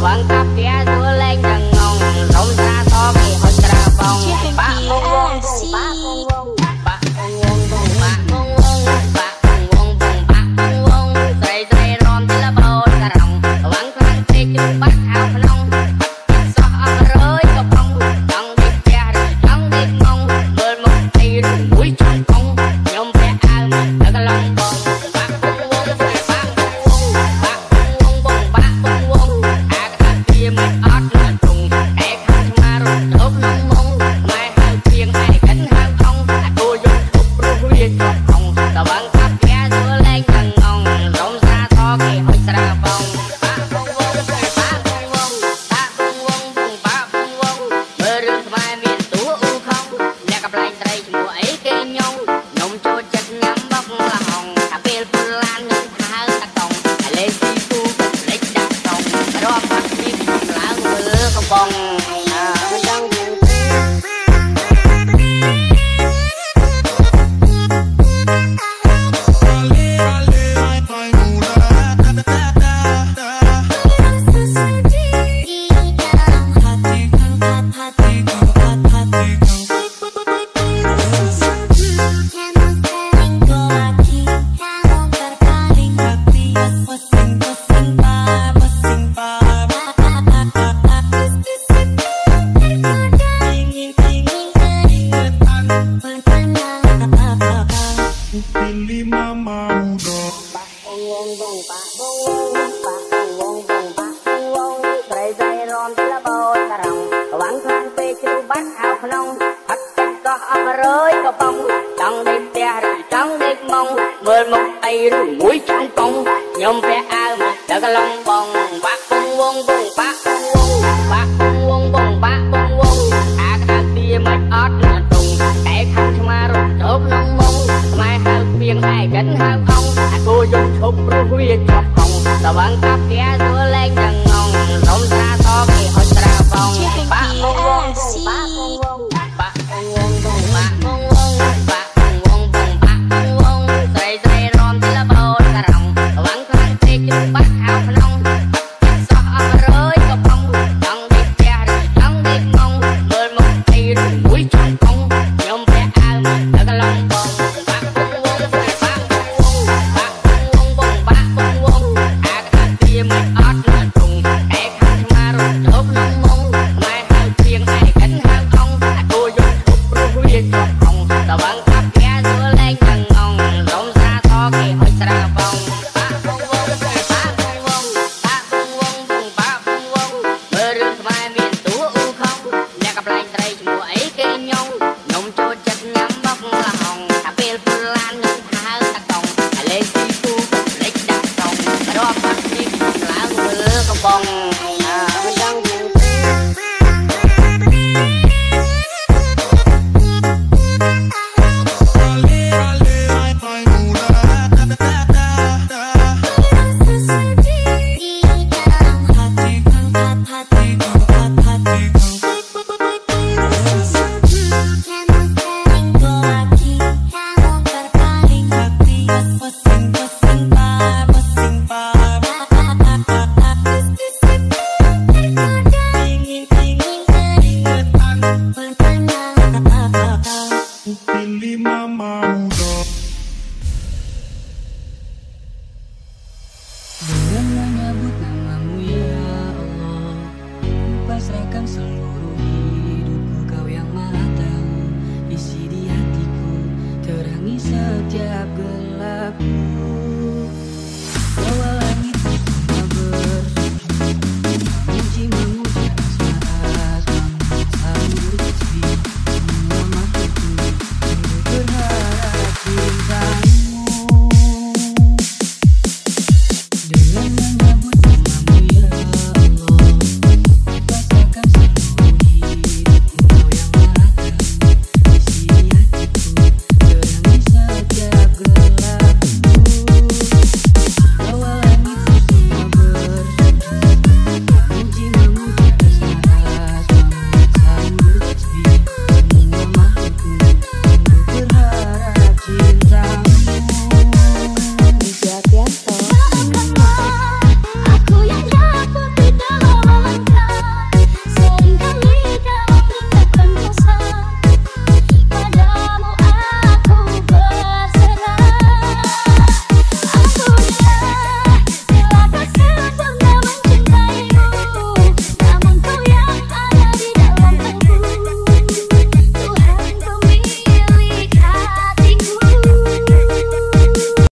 Bawang kapiado រាប់មកពីឡើងមើលកំបង បងងបងបាបងងបាបងងបងបាបងព្រៃใจរំលបោតរងវ៉ាន់ខានពេលជ្រូបាត់អាក្នុងអត់ចិត្តក៏អបរយក៏បងចង់នេះផ្ទះឬចង់នេះមកមើលមកអីឬមួយចង់កងខ្ញុំព្រះអើមកដល់កន្លងបង long setiap gelap